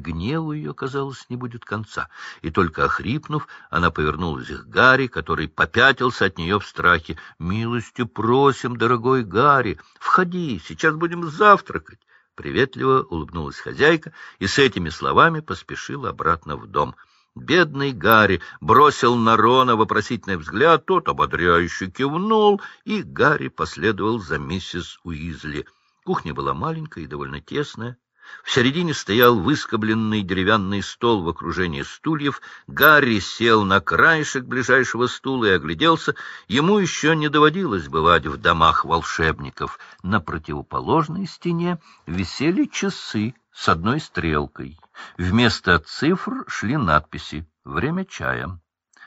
Гневу ее, казалось, не будет конца, и только охрипнув, она повернулась к Гарри, который попятился от нее в страхе. — Милостью просим, дорогой Гарри, входи, сейчас будем завтракать. Приветливо улыбнулась хозяйка и с этими словами поспешила обратно в дом. Бедный Гарри бросил на Рона вопросительный взгляд, тот ободряюще кивнул, и Гарри последовал за миссис Уизли. Кухня была маленькая и довольно тесная. В середине стоял выскобленный деревянный стол в окружении стульев. Гарри сел на краешек ближайшего стула и огляделся. Ему еще не доводилось бывать в домах волшебников. На противоположной стене висели часы с одной стрелкой. Вместо цифр шли надписи «Время чая»,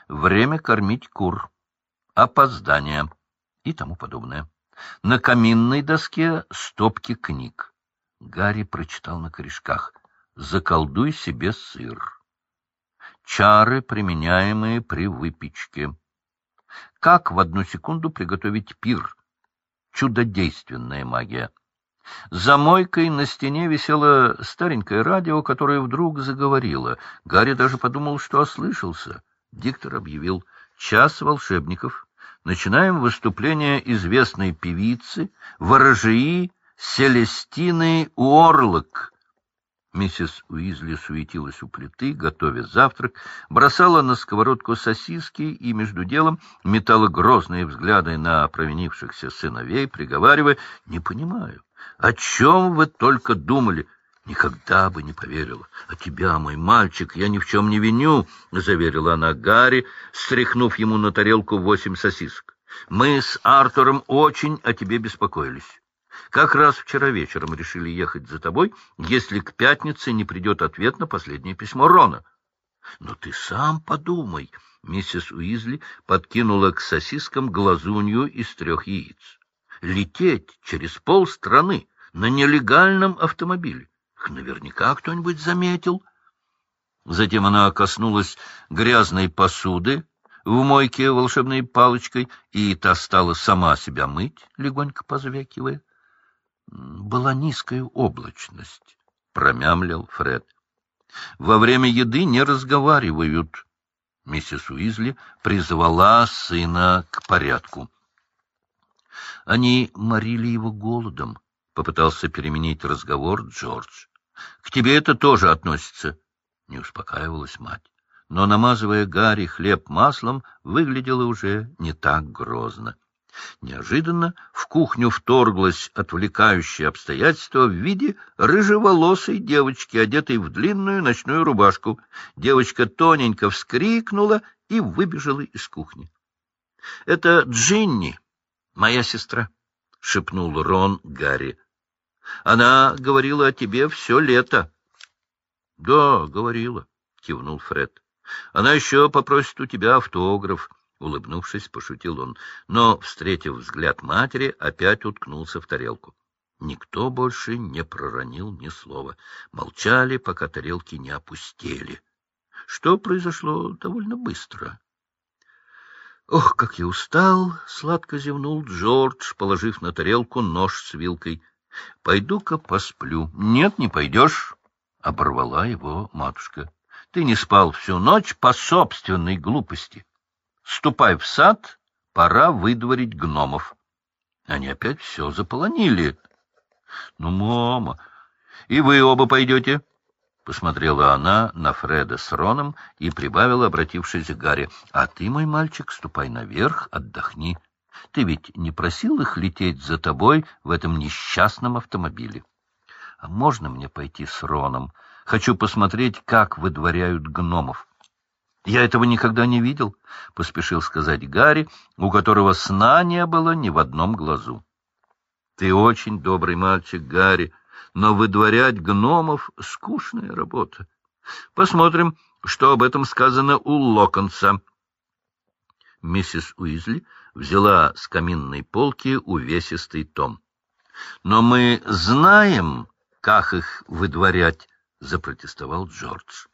«Время кормить кур», «Опоздание» и тому подобное. На каминной доске стопки книг. Гарри прочитал на корешках «Заколдуй себе сыр». Чары, применяемые при выпечке. Как в одну секунду приготовить пир? Чудодейственная магия. За мойкой на стене висело старенькое радио, которое вдруг заговорило. Гарри даже подумал, что ослышался. Диктор объявил «Час волшебников». Начинаем выступление известной певицы, ворожеи Селестины Уорлок. Миссис Уизли суетилась у плиты, готовя завтрак, бросала на сковородку сосиски и между делом метала грозные взгляды на провинившихся сыновей, приговаривая, «Не понимаю, о чем вы только думали?» «Никогда бы не поверила. А тебя, мой мальчик, я ни в чем не виню», — заверила она Гарри, стряхнув ему на тарелку восемь сосисок. «Мы с Артуром очень о тебе беспокоились». Как раз вчера вечером решили ехать за тобой, если к пятнице не придет ответ на последнее письмо Рона. Но ты сам подумай. Миссис Уизли подкинула к сосискам глазунью из трех яиц. Лететь через полстраны на нелегальном автомобиле. Наверняка кто-нибудь заметил. Затем она коснулась грязной посуды в мойке волшебной палочкой, и та стала сама себя мыть, легонько позвякивая была низкая облачность, — промямлил Фред. — Во время еды не разговаривают. Миссис Уизли призвала сына к порядку. Они морили его голодом, — попытался переменить разговор Джордж. — К тебе это тоже относится, — не успокаивалась мать. Но, намазывая Гарри хлеб маслом, выглядело уже не так грозно. Неожиданно в кухню вторглось отвлекающее обстоятельство в виде рыжеволосой девочки, одетой в длинную ночную рубашку. Девочка тоненько вскрикнула и выбежала из кухни. — Это Джинни, моя сестра, — шепнул Рон Гарри. — Она говорила о тебе все лето. — Да, говорила, — кивнул Фред. — Она еще попросит у тебя автограф. — улыбнувшись, пошутил он, но, встретив взгляд матери, опять уткнулся в тарелку. Никто больше не проронил ни слова. Молчали, пока тарелки не опустели. Что произошло довольно быстро. «Ох, как я устал!» — сладко зевнул Джордж, положив на тарелку нож с вилкой. «Пойду-ка посплю». «Нет, не пойдешь», — оборвала его матушка. «Ты не спал всю ночь по собственной глупости». Ступай в сад, пора выдворить гномов. Они опять все заполонили. — Ну, мама, и вы оба пойдете? — посмотрела она на Фреда с Роном и прибавила, обратившись к Гарри. — А ты, мой мальчик, ступай наверх, отдохни. Ты ведь не просил их лететь за тобой в этом несчастном автомобиле? — А можно мне пойти с Роном? Хочу посмотреть, как выдворяют гномов. Я этого никогда не видел, — поспешил сказать Гарри, у которого сна не было ни в одном глазу. — Ты очень добрый мальчик, Гарри, но выдворять гномов — скучная работа. Посмотрим, что об этом сказано у Локонса. Миссис Уизли взяла с каминной полки увесистый том. — Но мы знаем, как их выдворять, — запротестовал Джордж.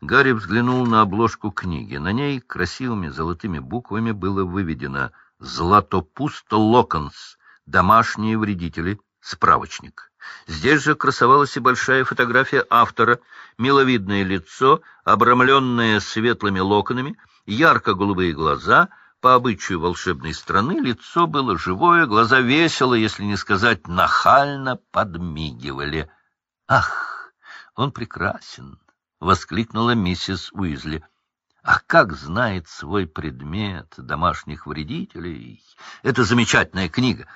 Гарри взглянул на обложку книги. На ней красивыми золотыми буквами было выведено «Златопуст Локонс. Домашние вредители. справочник. Здесь же красовалась и большая фотография автора, миловидное лицо, обрамленное светлыми локонами, ярко-голубые глаза — по обычаю волшебной страны лицо было живое, глаза весело, если не сказать нахально, подмигивали. — Ах, он прекрасен! — воскликнула миссис Уизли. — Ах, как знает свой предмет домашних вредителей! Это замечательная книга!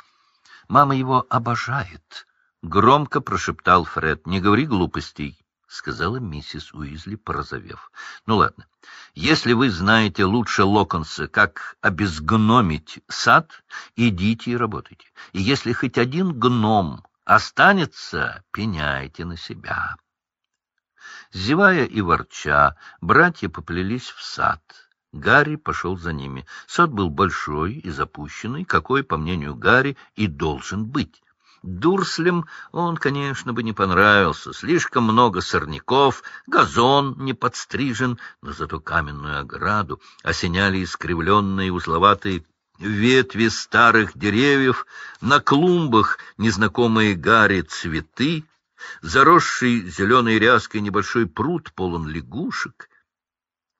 Мама его обожает! — громко прошептал Фред. — Не говори глупостей! — сказала миссис Уизли, порозовев. — Ну, ладно. Если вы знаете лучше Локонса, как обезгномить сад, идите и работайте. И если хоть один гном останется, пеняйте на себя. Зевая и ворча, братья поплелись в сад. Гарри пошел за ними. Сад был большой и запущенный, какой, по мнению Гарри, и должен быть. Дурслям он, конечно, бы не понравился. Слишком много сорняков, газон не подстрижен, но зато каменную ограду осеняли искривленные узловатые ветви старых деревьев, на клумбах незнакомые Гарри цветы, заросший зеленой ряской небольшой пруд полон лягушек.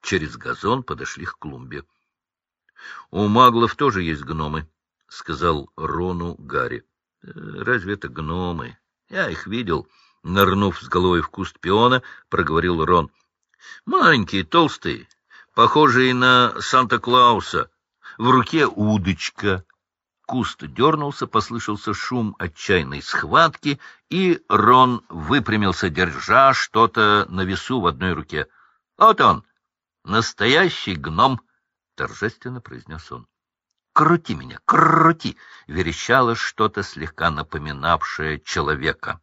Через газон подошли к клумбе. — У маглов тоже есть гномы, — сказал Рону Гарри. Разве это гномы? Я их видел. Нырнув с головой в куст пиона, проговорил Рон. Маленькие, толстые, похожие на Санта-Клауса. В руке удочка. Куст дернулся, послышался шум отчаянной схватки, и Рон выпрямился, держа что-то на весу в одной руке. — Вот он, настоящий гном! — торжественно произнес он. «Крути меня, крути!» — верещало что-то, слегка напоминавшее человека.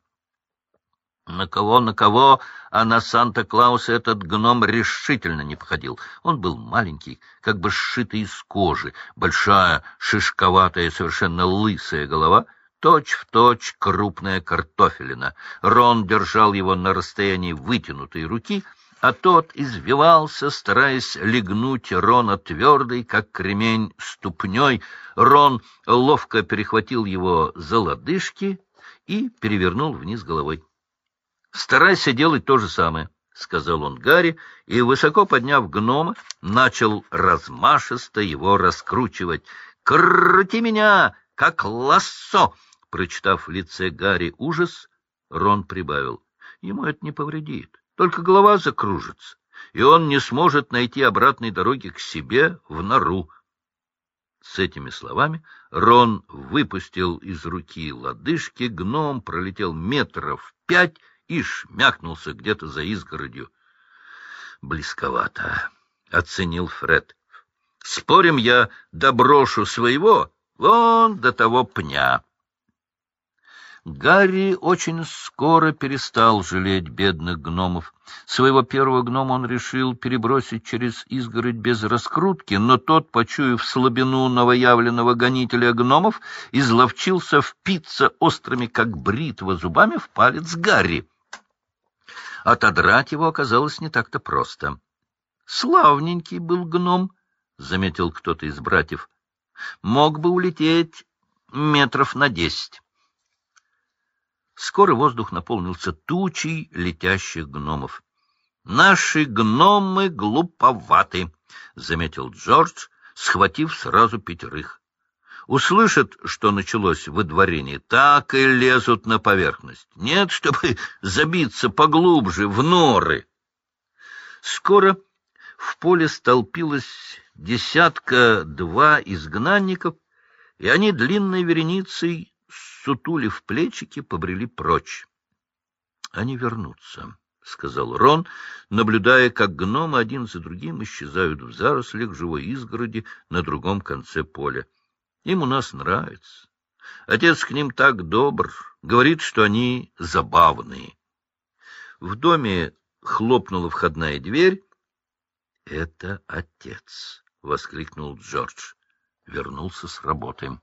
На кого, на кого, а на Санта-Клауса этот гном решительно не походил. Он был маленький, как бы сшитый из кожи, большая, шишковатая, совершенно лысая голова — точь-в-точь точь крупная картофелина. Рон держал его на расстоянии вытянутой руки — а тот извивался, стараясь легнуть Рона твердой, как кремень, ступней. Рон ловко перехватил его за лодыжки и перевернул вниз головой. — Старайся делать то же самое, — сказал он Гарри, и, высоко подняв гнома, начал размашисто его раскручивать. — Крути меня, как лассо! Прочитав в лице Гарри ужас, Рон прибавил. — Ему это не повредит. Только голова закружится, и он не сможет найти обратной дороги к себе в нору. С этими словами Рон выпустил из руки лодыжки, гном пролетел метров пять и шмякнулся где-то за изгородью. Близковато, — оценил Фред. — Спорим, я доброшу своего вон до того пня. Гарри очень скоро перестал жалеть бедных гномов. Своего первого гнома он решил перебросить через изгородь без раскрутки, но тот, почуяв слабину новоявленного гонителя гномов, изловчился впиться острыми, как бритва, зубами в палец Гарри. Отодрать его оказалось не так-то просто. «Славненький был гном», — заметил кто-то из братьев. «Мог бы улететь метров на десять». Скоро воздух наполнился тучей летящих гномов. — Наши гномы глуповаты, — заметил Джордж, схватив сразу пятерых. Услышат, что началось выдворение, так и лезут на поверхность. Нет, чтобы забиться поглубже в норы. Скоро в поле столпилось десятка-два изгнанников, и они длинной вереницей сутулив плечики, побрели прочь. — Они вернутся, — сказал Рон, наблюдая, как гномы один за другим исчезают в зарослях живой изгороди на другом конце поля. Им у нас нравится. Отец к ним так добр, говорит, что они забавные. В доме хлопнула входная дверь. — Это отец! — воскликнул Джордж. Вернулся с работы.